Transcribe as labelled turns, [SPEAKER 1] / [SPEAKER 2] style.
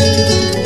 [SPEAKER 1] Música